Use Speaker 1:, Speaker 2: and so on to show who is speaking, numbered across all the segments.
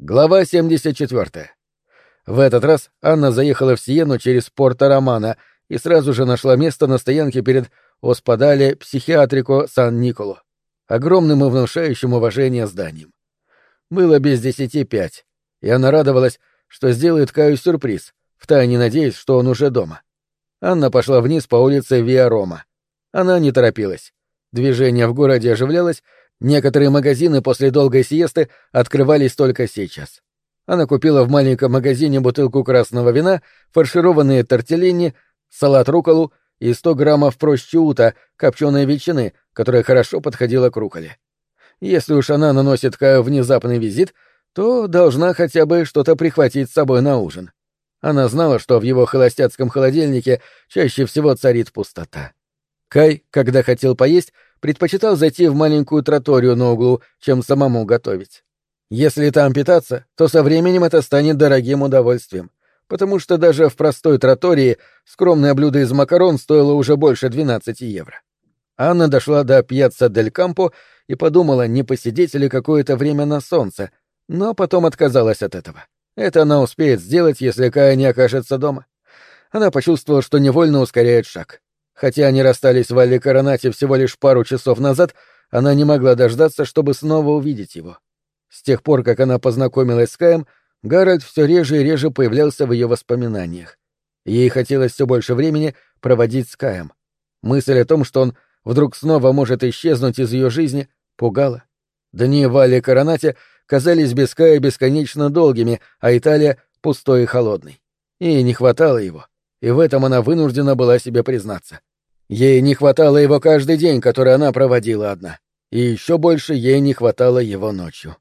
Speaker 1: Глава 74. В этот раз Анна заехала в Сиену через Порто-Романо и сразу же нашла место на стоянке перед Оспадале Психиатрико Сан-Николо, огромным и внушающим уважение зданием. Было без десяти пять, и она радовалась, что сделает Каю сюрприз, втайне надеясь, что он уже дома. Анна пошла вниз по улице Виа-Рома. Она не торопилась. Движение в городе оживлялось, Некоторые магазины после долгой сиесты открывались только сейчас. Она купила в маленьком магазине бутылку красного вина, фаршированные тортеллини, салат руколу и 100 граммов прощиута, копченой ветчины, которая хорошо подходила к руколе. Если уж она наносит Каю внезапный визит, то должна хотя бы что-то прихватить с собой на ужин. Она знала, что в его холостяцком холодильнике чаще всего царит пустота. Кай, когда хотел поесть, предпочитал зайти в маленькую троторию на углу, чем самому готовить. Если там питаться, то со временем это станет дорогим удовольствием, потому что даже в простой тротории скромное блюдо из макарон стоило уже больше 12 евро. Анна дошла до пьяцца Дель Кампо и подумала, не посидеть ли какое-то время на солнце, но потом отказалась от этого. Это она успеет сделать, если Кая не окажется дома. Она почувствовала, что невольно ускоряет шаг. Хотя они расстались в Алле Коронате всего лишь пару часов назад, она не могла дождаться, чтобы снова увидеть его. С тех пор, как она познакомилась с Каем, Гарольд все реже и реже появлялся в ее воспоминаниях. Ей хотелось все больше времени проводить с Каем. Мысль о том, что он вдруг снова может исчезнуть из ее жизни, пугала. Дни в Алле Коронате казались без Кая бесконечно долгими, а Италия — пустой и холодной. Ей не хватало его, и в этом она вынуждена была себе признаться. Ей не хватало его каждый день, который она проводила одна. И еще больше ей не хватало его ночью.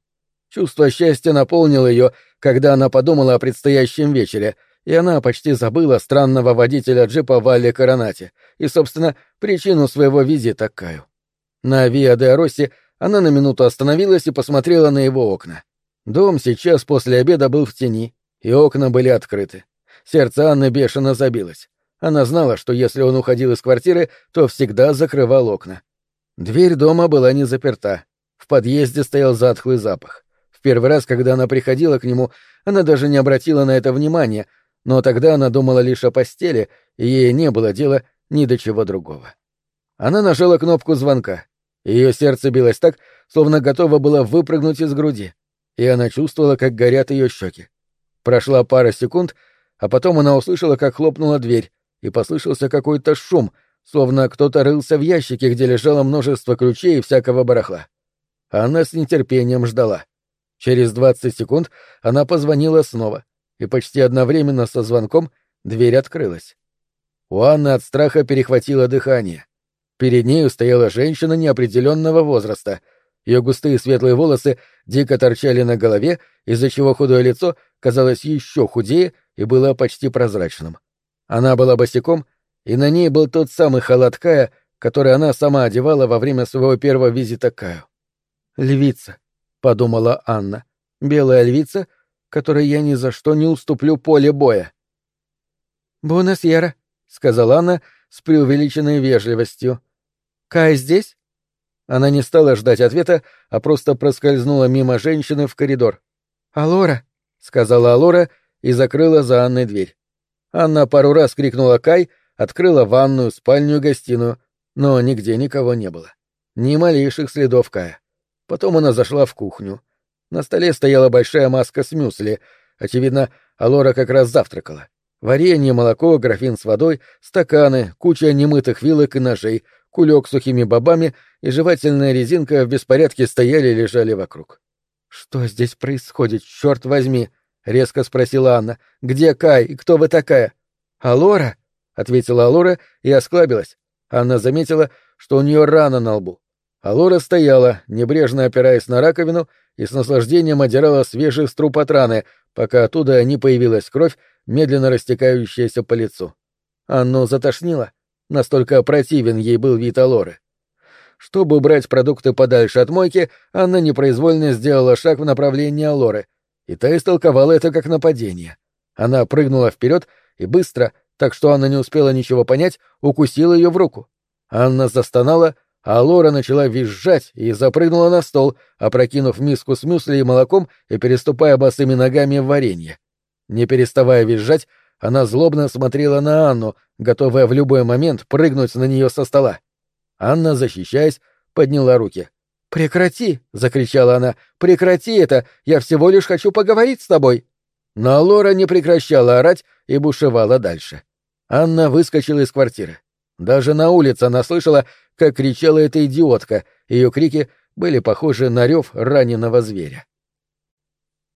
Speaker 1: Чувство счастья наполнило ее, когда она подумала о предстоящем вечере, и она почти забыла странного водителя джипа Валли Коронати и, собственно, причину своего визита к Каю. На Виа де Росси она на минуту остановилась и посмотрела на его окна. Дом сейчас после обеда был в тени, и окна были открыты. Сердце Анны бешено забилось. Она знала, что если он уходил из квартиры, то всегда закрывал окна. Дверь дома была не заперта. В подъезде стоял затхлый запах. В первый раз, когда она приходила к нему, она даже не обратила на это внимания, но тогда она думала лишь о постели, и ей не было дела ни до чего другого. Она нажала кнопку звонка. Ее сердце билось так, словно готово было выпрыгнуть из груди, и она чувствовала, как горят ее щеки. Прошла пара секунд, а потом она услышала, как хлопнула дверь, и послышался какой-то шум, словно кто-то рылся в ящике, где лежало множество ключей и всякого барахла. Она с нетерпением ждала. Через двадцать секунд она позвонила снова, и почти одновременно со звонком дверь открылась. У Анны от страха перехватило дыхание. Перед нею стояла женщина неопределенного возраста. Ее густые светлые волосы дико торчали на голове, из-за чего худое лицо казалось еще худее и было почти прозрачным. Она была босиком, и на ней был тот самый халат Кая, который она сама одевала во время своего первого визита к Каю. «Львица», — подумала Анна, — «белая львица, которой я ни за что не уступлю поле боя». «Бонасьера», — сказала Анна с преувеличенной вежливостью. «Кай здесь?» Она не стала ждать ответа, а просто проскользнула мимо женщины в коридор. «Алора», — сказала Алора и закрыла за Анной дверь. Анна пару раз крикнула Кай, открыла ванную, спальню гостиную, но нигде никого не было. Ни малейших следов Кая. Потом она зашла в кухню. На столе стояла большая маска с мюсли. Очевидно, Алора как раз завтракала. Варенье, молоко, графин с водой, стаканы, куча немытых вилок и ножей, кулек с сухими бобами и жевательная резинка в беспорядке стояли и лежали вокруг. «Что здесь происходит, черт возьми?» — резко спросила Анна. «Где Кай и кто вы такая?» «Алора?» — ответила Алора и осклабилась. Анна заметила, что у нее рана на лбу. Алора стояла, небрежно опираясь на раковину, и с наслаждением одирала свежий струп от раны, пока оттуда не появилась кровь, медленно растекающаяся по лицу. Анну затошнило. Настолько противен ей был вид Алоры. Чтобы убрать продукты подальше от мойки, Анна непроизвольно сделала шаг в направлении Алоры — и та истолковала это как нападение. Она прыгнула вперед и быстро, так что Анна не успела ничего понять, укусила ее в руку. Анна застонала, а Лора начала визжать и запрыгнула на стол, опрокинув миску с мюсли и молоком и переступая босыми ногами в варенье. Не переставая визжать, она злобно смотрела на Анну, готовая в любой момент прыгнуть на нее со стола. Анна, защищаясь, подняла руки. «Прекрати!» — закричала она. «Прекрати это! Я всего лишь хочу поговорить с тобой!» Но Лора не прекращала орать и бушевала дальше. Анна выскочила из квартиры. Даже на улице она слышала, как кричала эта идиотка, ее крики были похожи на рев раненого зверя.